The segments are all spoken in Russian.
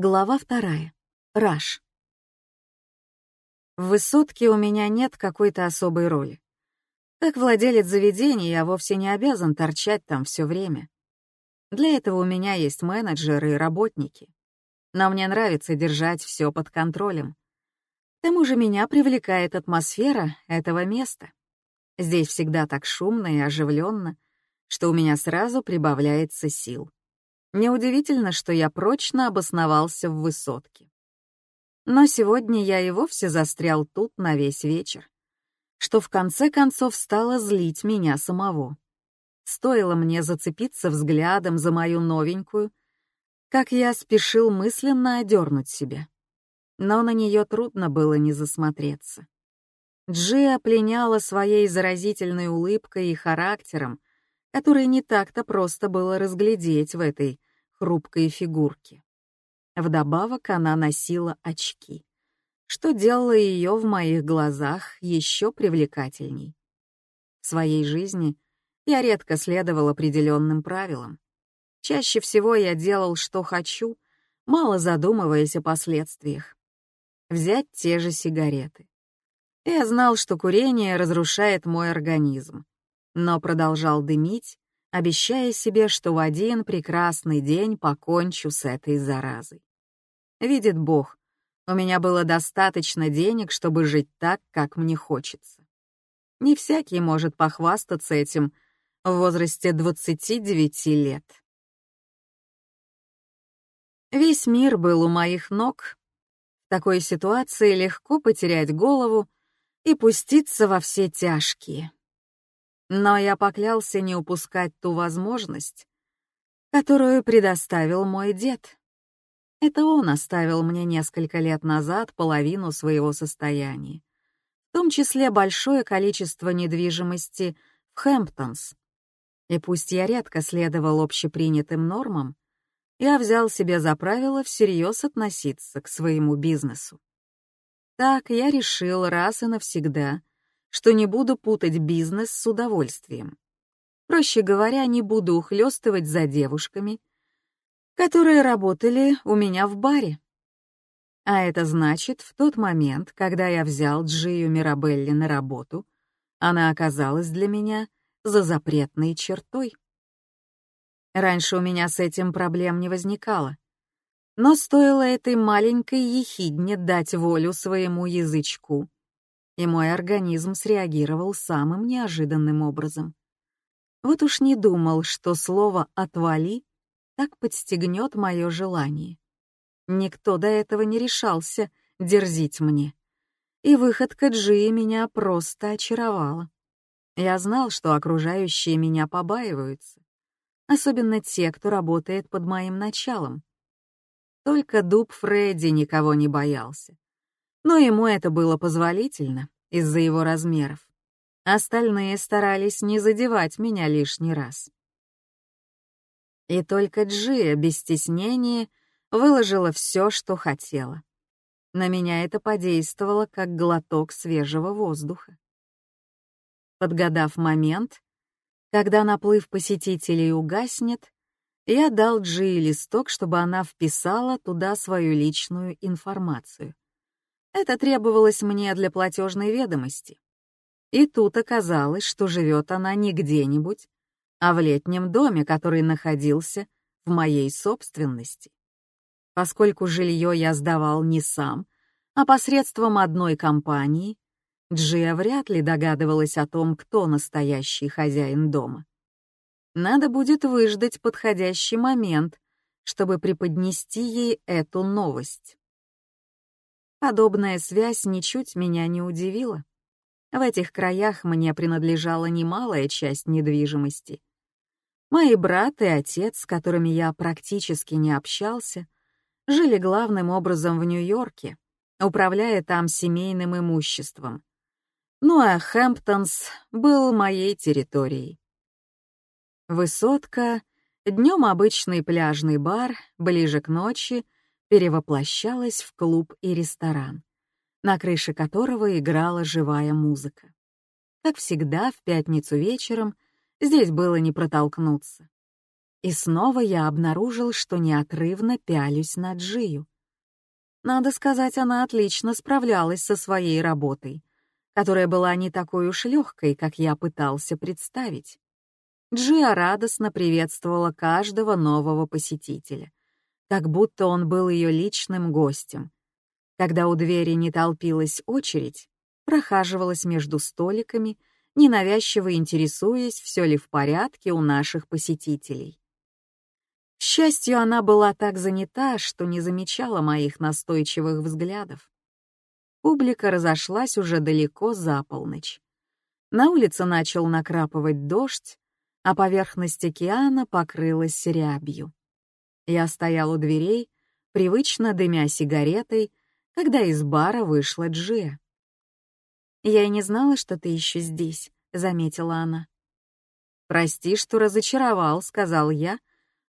Глава вторая. Раш. В высотке у меня нет какой-то особой роли. Как владелец заведения я вовсе не обязан торчать там все время. Для этого у меня есть менеджеры и работники. Но мне нравится держать все под контролем. К тому же меня привлекает атмосфера этого места. Здесь всегда так шумно и оживленно, что у меня сразу прибавляется сил. Неудивительно, что я прочно обосновался в высотке. Но сегодня я и вовсе застрял тут на весь вечер, что в конце концов стало злить меня самого. Стоило мне зацепиться взглядом за мою новенькую, как я спешил мысленно одернуть себя. Но на нее трудно было не засмотреться. Джи опленяла своей заразительной улыбкой и характером, который не так-то просто было разглядеть в этой хрупкой фигурке. Вдобавок она носила очки, что делало ее в моих глазах еще привлекательней. В своей жизни я редко следовал определенным правилам. Чаще всего я делал, что хочу, мало задумываясь о последствиях. Взять те же сигареты. Я знал, что курение разрушает мой организм, но продолжал дымить, обещая себе, что в один прекрасный день покончу с этой заразой. Видит Бог, у меня было достаточно денег, чтобы жить так, как мне хочется. Не всякий может похвастаться этим в возрасте 29 лет. Весь мир был у моих ног. В такой ситуации легко потерять голову и пуститься во все тяжкие. Но я поклялся не упускать ту возможность, которую предоставил мой дед. Это он оставил мне несколько лет назад половину своего состояния, в том числе большое количество недвижимости в Хэмптонс. И пусть я редко следовал общепринятым нормам, я взял себе за правило всерьез относиться к своему бизнесу. Так я решил раз и навсегда, что не буду путать бизнес с удовольствием. Проще говоря, не буду ухлёстывать за девушками которые работали у меня в баре. А это значит, в тот момент, когда я взял Джию Мирабелли на работу, она оказалась для меня за запретной чертой. Раньше у меня с этим проблем не возникало. Но стоило этой маленькой ехидне дать волю своему язычку, и мой организм среагировал самым неожиданным образом. Вот уж не думал, что слово «отвали» так подстегнет мое желание. Никто до этого не решался дерзить мне. И выходка Джи меня просто очаровала. Я знал, что окружающие меня побаиваются, особенно те, кто работает под моим началом. Только дуб Фредди никого не боялся. Но ему это было позволительно из-за его размеров. Остальные старались не задевать меня лишний раз. И только Джия без стеснения выложила все, что хотела. На меня это подействовало, как глоток свежего воздуха. Подгадав момент, когда наплыв посетителей угаснет, я дал Джии листок, чтобы она вписала туда свою личную информацию. Это требовалось мне для платежной ведомости. И тут оказалось, что живет она не где-нибудь, а в летнем доме, который находился в моей собственности. Поскольку жилье я сдавал не сам, а посредством одной компании, Джия вряд ли догадывалась о том, кто настоящий хозяин дома. Надо будет выждать подходящий момент, чтобы преподнести ей эту новость. Подобная связь ничуть меня не удивила. В этих краях мне принадлежала немалая часть недвижимости, Мои брат и отец, с которыми я практически не общался, жили главным образом в Нью-Йорке, управляя там семейным имуществом. Ну а Хэмптонс был моей территорией. Высотка, днем обычный пляжный бар, ближе к ночи перевоплощалась в клуб и ресторан, на крыше которого играла живая музыка. Как всегда, в пятницу вечером — Здесь было не протолкнуться. И снова я обнаружил, что неотрывно пялюсь на Джию. Надо сказать, она отлично справлялась со своей работой, которая была не такой уж легкой, как я пытался представить. Джия радостно приветствовала каждого нового посетителя, как будто он был ее личным гостем. Когда у двери не толпилась очередь, прохаживалась между столиками, ненавязчиво интересуясь, все ли в порядке у наших посетителей. К счастью, она была так занята, что не замечала моих настойчивых взглядов. Публика разошлась уже далеко за полночь. На улице начал накрапывать дождь, а поверхность океана покрылась рябью. Я стоял у дверей, привычно дымя сигаретой, когда из бара вышла Джия. «Я и не знала, что ты еще здесь», — заметила она. «Прости, что разочаровал», — сказал я,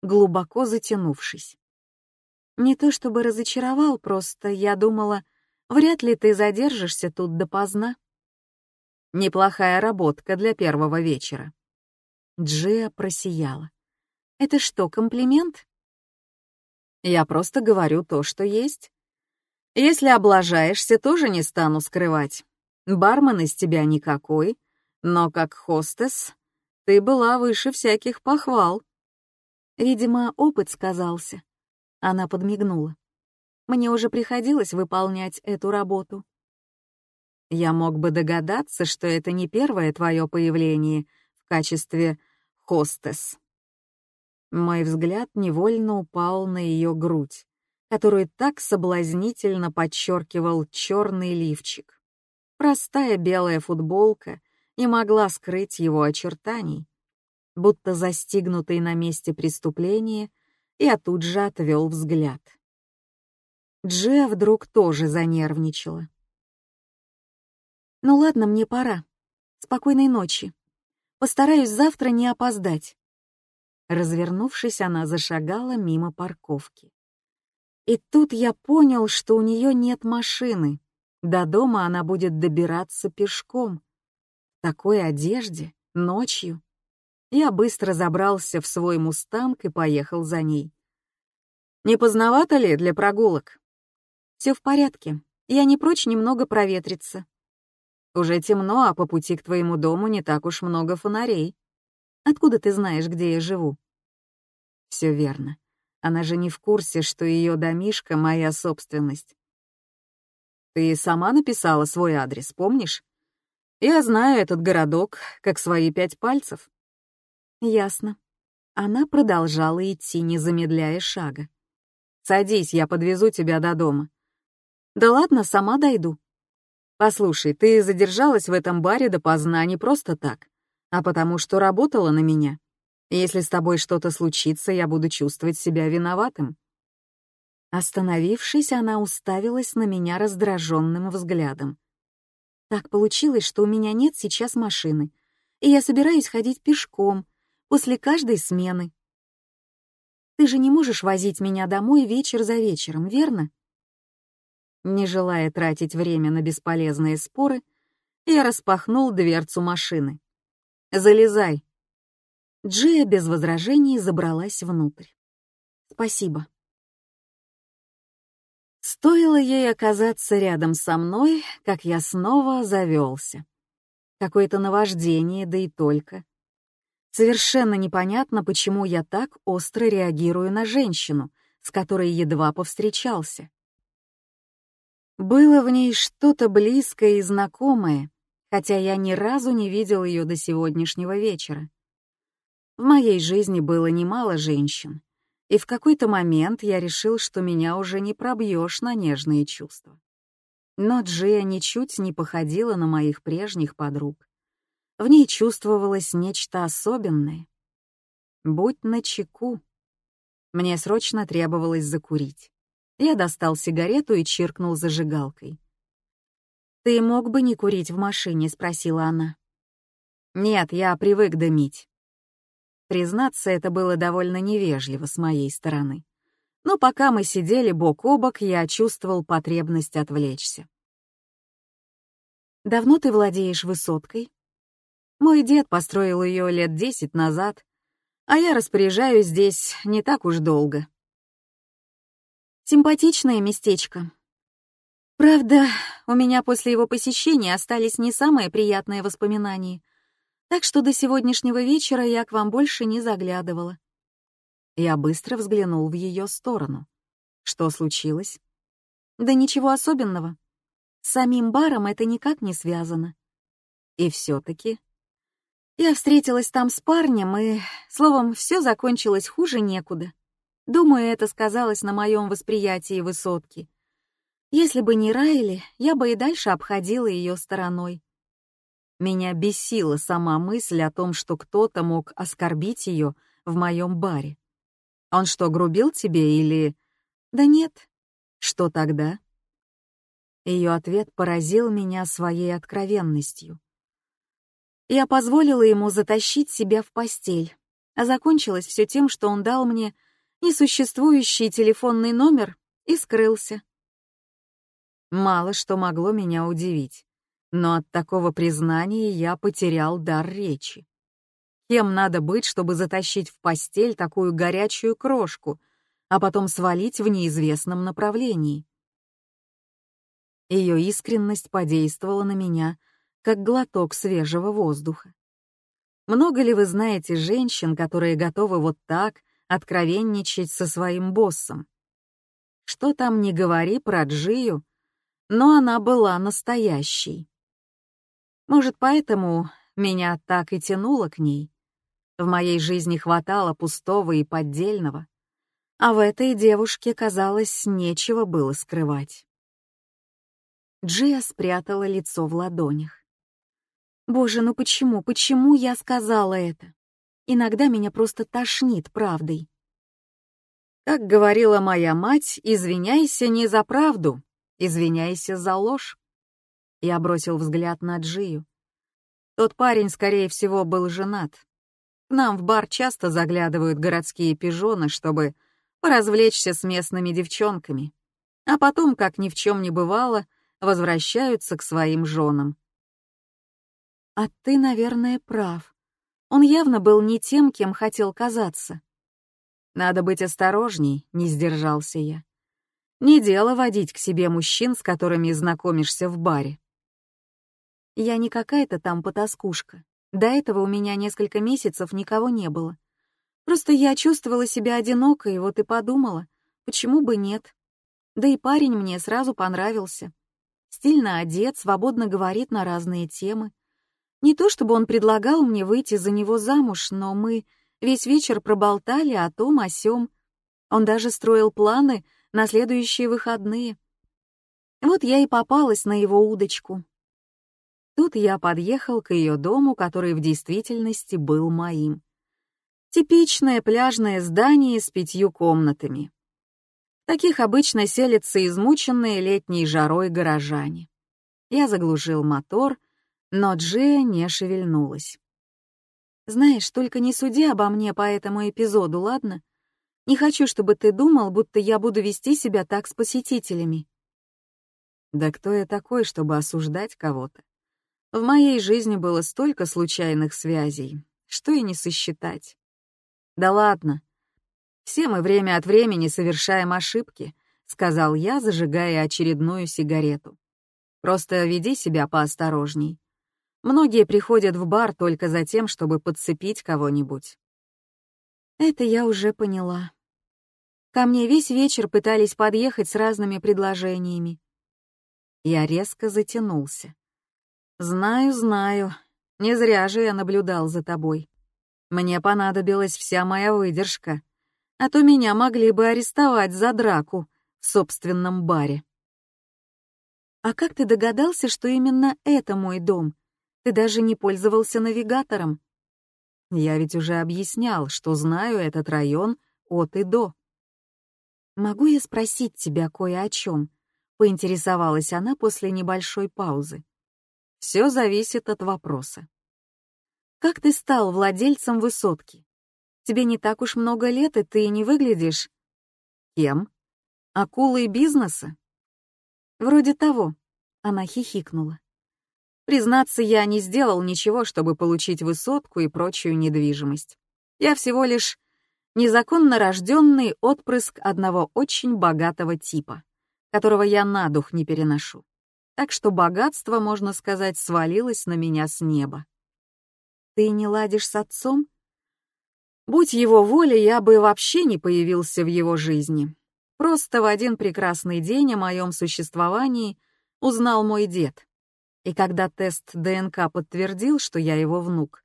глубоко затянувшись. Не то чтобы разочаровал, просто я думала, вряд ли ты задержишься тут допоздна. Неплохая работка для первого вечера. Джия просияла. Это что, комплимент? Я просто говорю то, что есть. Если облажаешься, тоже не стану скрывать. Бармен из тебя никакой, но как хостес ты была выше всяких похвал. Видимо, опыт сказался. Она подмигнула. Мне уже приходилось выполнять эту работу. Я мог бы догадаться, что это не первое твое появление в качестве хостес. Мой взгляд невольно упал на ее грудь, которую так соблазнительно подчеркивал черный лифчик. Простая белая футболка не могла скрыть его очертаний будто застигнутый на месте преступления, я тут же отвел взгляд. Джия вдруг тоже занервничала. «Ну ладно, мне пора. Спокойной ночи. Постараюсь завтра не опоздать». Развернувшись, она зашагала мимо парковки. И тут я понял, что у нее нет машины. До дома она будет добираться пешком. В такой одежде, ночью. Я быстро забрался в свой мустанг и поехал за ней. «Не поздновато ли для прогулок?» «Все в порядке. Я не прочь немного проветриться». «Уже темно, а по пути к твоему дому не так уж много фонарей. Откуда ты знаешь, где я живу?» «Все верно. Она же не в курсе, что ее домишка — моя собственность». «Ты сама написала свой адрес, помнишь? Я знаю этот городок, как свои пять пальцев». Ясно. Она продолжала идти, не замедляя шага. «Садись, я подвезу тебя до дома». «Да ладно, сама дойду». «Послушай, ты задержалась в этом баре допоздна не просто так, а потому что работала на меня. Если с тобой что-то случится, я буду чувствовать себя виноватым». Остановившись, она уставилась на меня раздраженным взглядом. «Так получилось, что у меня нет сейчас машины, и я собираюсь ходить пешком, после каждой смены. Ты же не можешь возить меня домой вечер за вечером, верно? Не желая тратить время на бесполезные споры, я распахнул дверцу машины. «Залезай!» Джия без возражений забралась внутрь. «Спасибо». Стоило ей оказаться рядом со мной, как я снова завелся. Какое-то наваждение, да и только. Совершенно непонятно, почему я так остро реагирую на женщину, с которой едва повстречался. Было в ней что-то близкое и знакомое, хотя я ни разу не видел ее до сегодняшнего вечера. В моей жизни было немало женщин, и в какой-то момент я решил, что меня уже не пробьешь на нежные чувства. Но Джия ничуть не походила на моих прежних подруг. В ней чувствовалось нечто особенное. Будь начеку. Мне срочно требовалось закурить. Я достал сигарету и чиркнул зажигалкой. «Ты мог бы не курить в машине?» — спросила она. «Нет, я привык дымить». Признаться, это было довольно невежливо с моей стороны. Но пока мы сидели бок о бок, я чувствовал потребность отвлечься. «Давно ты владеешь высоткой?» Мой дед построил ее лет десять назад, а я распоряжаюсь здесь не так уж долго. Симпатичное местечко. Правда, у меня после его посещения остались не самые приятные воспоминания, так что до сегодняшнего вечера я к вам больше не заглядывала. Я быстро взглянул в ее сторону. Что случилось? Да ничего особенного. С самим баром это никак не связано. И все-таки... Я встретилась там с парнем, и, словом, все закончилось хуже некуда. Думаю, это сказалось на моем восприятии высотки. Если бы не Райли, я бы и дальше обходила ее стороной. Меня бесила сама мысль о том, что кто-то мог оскорбить ее в моем баре. Он что, грубил тебе или... Да нет. Что тогда? Ее ответ поразил меня своей откровенностью. Я позволила ему затащить себя в постель, а закончилось все тем, что он дал мне несуществующий телефонный номер и скрылся. Мало что могло меня удивить, но от такого признания я потерял дар речи. Кем надо быть, чтобы затащить в постель такую горячую крошку, а потом свалить в неизвестном направлении? Ее искренность подействовала на меня, как глоток свежего воздуха. Много ли вы знаете женщин, которые готовы вот так откровенничать со своим боссом? Что там не говори про Джию, но она была настоящей. Может, поэтому меня так и тянуло к ней. В моей жизни хватало пустого и поддельного, а в этой девушке, казалось, нечего было скрывать. Джия спрятала лицо в ладонях. «Боже, ну почему, почему я сказала это? Иногда меня просто тошнит правдой». Как говорила моя мать, извиняйся не за правду, извиняйся за ложь. Я бросил взгляд на Джию. Тот парень, скорее всего, был женат. К нам в бар часто заглядывают городские пижоны, чтобы поразвлечься с местными девчонками, а потом, как ни в чем не бывало, возвращаются к своим женам. А ты, наверное, прав. Он явно был не тем, кем хотел казаться. Надо быть осторожней, не сдержался я. Не дело водить к себе мужчин, с которыми знакомишься в баре. Я не какая-то там потаскушка. До этого у меня несколько месяцев никого не было. Просто я чувствовала себя одинокой, вот и подумала, почему бы нет. Да и парень мне сразу понравился. Стильно одет, свободно говорит на разные темы. Не то чтобы он предлагал мне выйти за него замуж, но мы весь вечер проболтали о том, о сём. Он даже строил планы на следующие выходные. Вот я и попалась на его удочку. Тут я подъехал к ее дому, который в действительности был моим. Типичное пляжное здание с пятью комнатами. Таких обычно селятся измученные летней жарой горожане. Я заглушил мотор, но Джия не шевельнулась. «Знаешь, только не суди обо мне по этому эпизоду, ладно? Не хочу, чтобы ты думал, будто я буду вести себя так с посетителями». «Да кто я такой, чтобы осуждать кого-то? В моей жизни было столько случайных связей, что и не сосчитать. Да ладно. Все мы время от времени совершаем ошибки, сказал я, зажигая очередную сигарету. Просто веди себя поосторожней. Многие приходят в бар только за тем, чтобы подцепить кого-нибудь. Это я уже поняла. Ко мне весь вечер пытались подъехать с разными предложениями. Я резко затянулся. «Знаю, знаю. Не зря же я наблюдал за тобой. Мне понадобилась вся моя выдержка, а то меня могли бы арестовать за драку в собственном баре». «А как ты догадался, что именно это мой дом? Ты даже не пользовался навигатором?» «Я ведь уже объяснял, что знаю этот район от и до». «Могу я спросить тебя кое о чем?» — поинтересовалась она после небольшой паузы. Все зависит от вопроса. Как ты стал владельцем высотки? Тебе не так уж много лет, и ты не выглядишь... Кем? Акулой бизнеса? Вроде того. Она хихикнула. Признаться, я не сделал ничего, чтобы получить высотку и прочую недвижимость. Я всего лишь незаконно рожденный отпрыск одного очень богатого типа, которого я на дух не переношу. Так что богатство, можно сказать, свалилось на меня с неба. Ты не ладишь с отцом? Будь его воля, я бы вообще не появился в его жизни. Просто в один прекрасный день о моем существовании узнал мой дед. И когда тест ДНК подтвердил, что я его внук,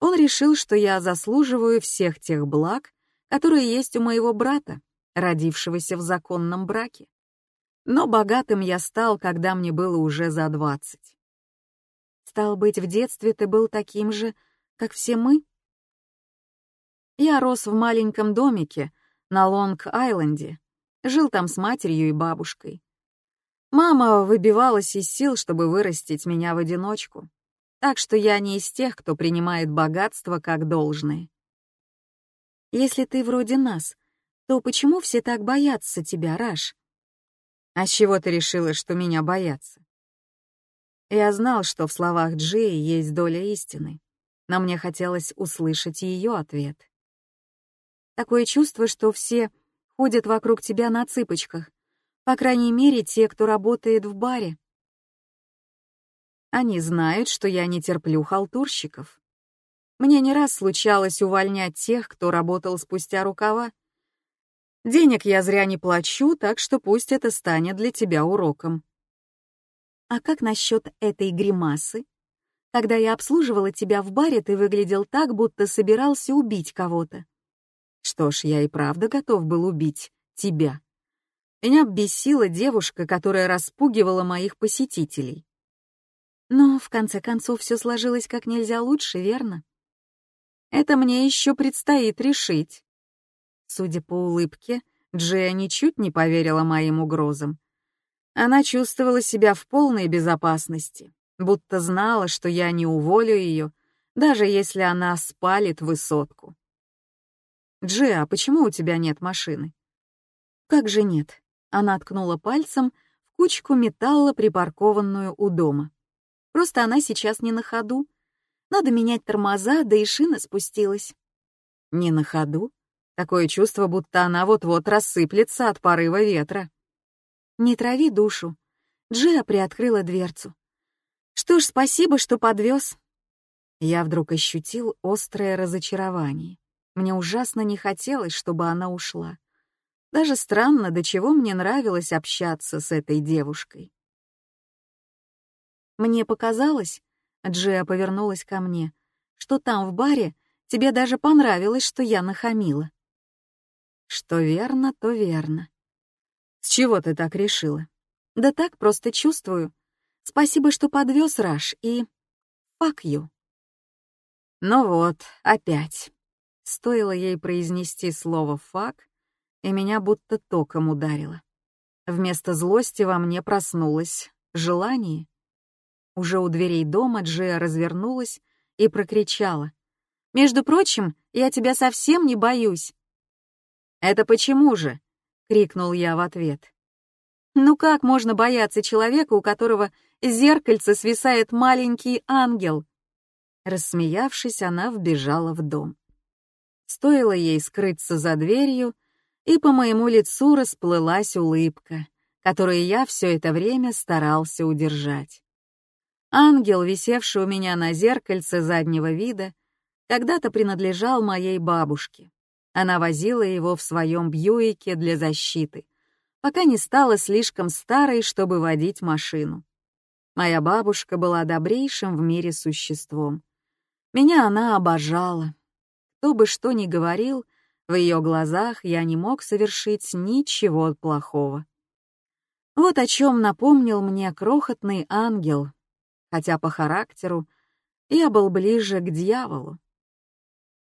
он решил, что я заслуживаю всех тех благ, которые есть у моего брата, родившегося в законном браке. Но богатым я стал, когда мне было уже за двадцать. Стал быть, в детстве ты был таким же, как все мы? Я рос в маленьком домике на Лонг-Айленде, жил там с матерью и бабушкой. Мама выбивалась из сил, чтобы вырастить меня в одиночку, так что я не из тех, кто принимает богатство как должное. Если ты вроде нас, то почему все так боятся тебя, Раш? А с чего ты решила, что меня боятся? Я знал, что в словах Джи есть доля истины, но мне хотелось услышать ее ответ. Такое чувство, что все ходят вокруг тебя на цыпочках. По крайней мере, те, кто работает в баре. Они знают, что я не терплю халтурщиков. Мне не раз случалось увольнять тех, кто работал спустя рукава. Денег я зря не плачу, так что пусть это станет для тебя уроком. А как насчет этой гримасы? Когда я обслуживала тебя в баре, ты выглядел так, будто собирался убить кого-то. Что ж, я и правда готов был убить тебя. Меня бесила девушка, которая распугивала моих посетителей. Но, в конце концов, все сложилось как нельзя лучше, верно? Это мне еще предстоит решить. Судя по улыбке, Джия ничуть не поверила моим угрозам. Она чувствовала себя в полной безопасности, будто знала, что я не уволю ее, даже если она спалит высотку. «Джи, а почему у тебя нет машины?» «Как же нет?» Она ткнула пальцем в кучку металла, припаркованную у дома. «Просто она сейчас не на ходу. Надо менять тормоза, да и шина спустилась». «Не на ходу?» Такое чувство, будто она вот-вот рассыплется от порыва ветра. «Не трави душу». Джиа приоткрыла дверцу. «Что ж, спасибо, что подвез». Я вдруг ощутил острое разочарование. Мне ужасно не хотелось, чтобы она ушла. Даже странно, до чего мне нравилось общаться с этой девушкой. Мне показалось, Джия повернулась ко мне, что там в баре тебе даже понравилось, что я нахамила. Что верно, то верно. С чего ты так решила? Да так, просто чувствую. Спасибо, что подвез Раш, и... You. Ну вот, опять. Стоило ей произнести слово «фак», и меня будто током ударило. Вместо злости во мне проснулось желание. Уже у дверей дома Джия развернулась и прокричала. «Между прочим, я тебя совсем не боюсь». «Это почему же?» — крикнул я в ответ. «Ну как можно бояться человека, у которого зеркальце свисает маленький ангел?» Рассмеявшись, она вбежала в дом. Стоило ей скрыться за дверью, и по моему лицу расплылась улыбка, которую я все это время старался удержать. Ангел, висевший у меня на зеркальце заднего вида, когда-то принадлежал моей бабушке. Она возила его в своем Бьюике для защиты, пока не стала слишком старой, чтобы водить машину. Моя бабушка была добрейшим в мире существом. Меня она обожала, кто бы что ни говорил, в ее глазах я не мог совершить ничего плохого. Вот о чем напомнил мне крохотный ангел, хотя по характеру я был ближе к дьяволу.